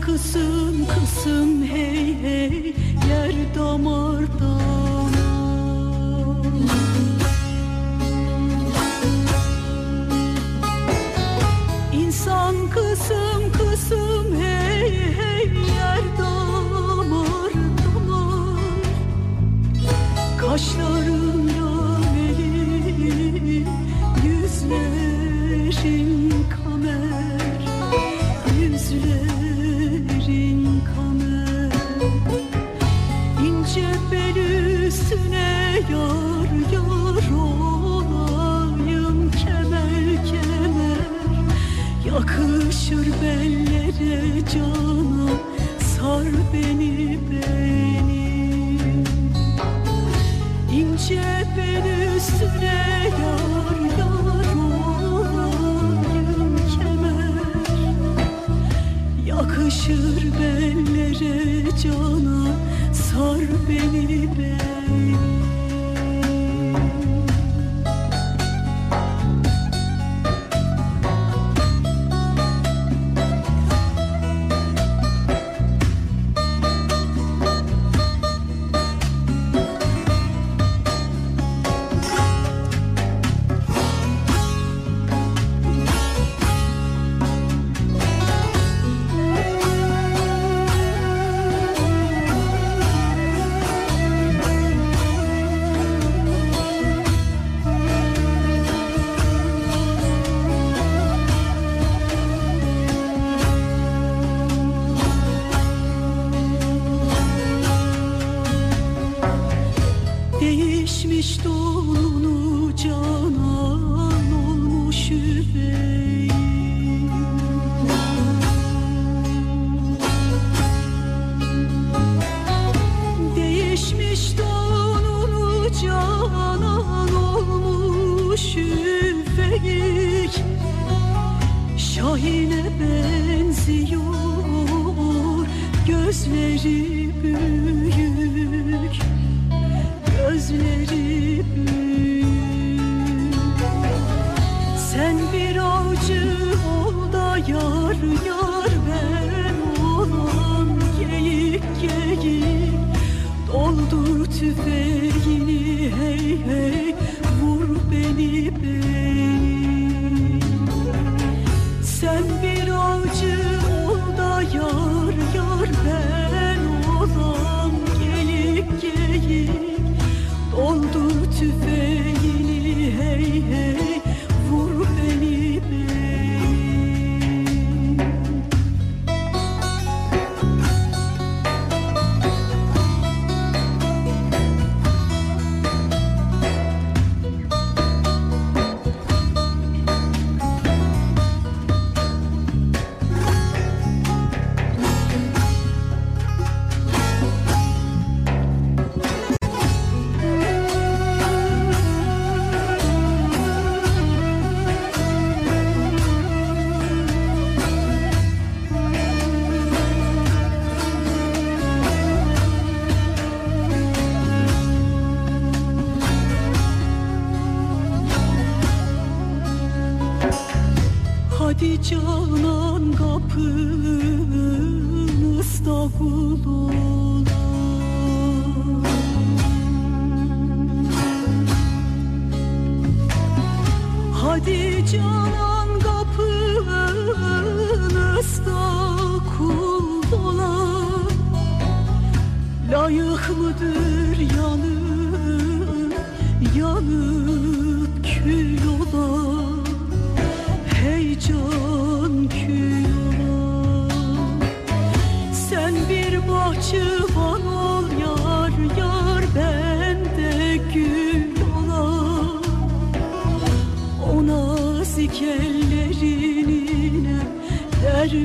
kısım kısım hey hey yer damar damar. İnsan kısım kısım hey hey yer damar damar. Kaşlar bellere canım Sar beni beni. İnce bel üstüne yar yar olayım kemer. Yakışır bellere canım Sar beni beni üfeyik Şahine benziyor. Gözleri büyük. Gözleri büyük. Sen bir avcı ol da yar yar ben olan geyik geyik. Doldur tüfeğini hey hey Hadi canan kapımızda kul ola. Hadi canan kapınızda kul ola. Layık mıdır yanıp yanıp kül ola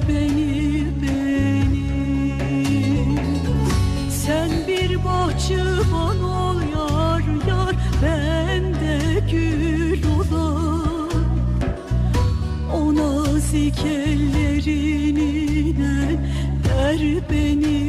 beni beni. Sen bir bahçıvan ol yar yar Ben de gül olam o nazik der beni